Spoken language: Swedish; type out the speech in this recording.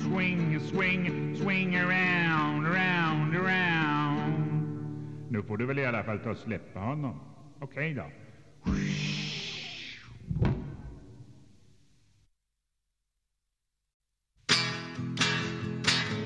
swing, swing, swing around, around, around. Nu får du väl i alla fall ta och släppa honom. Okej okay då.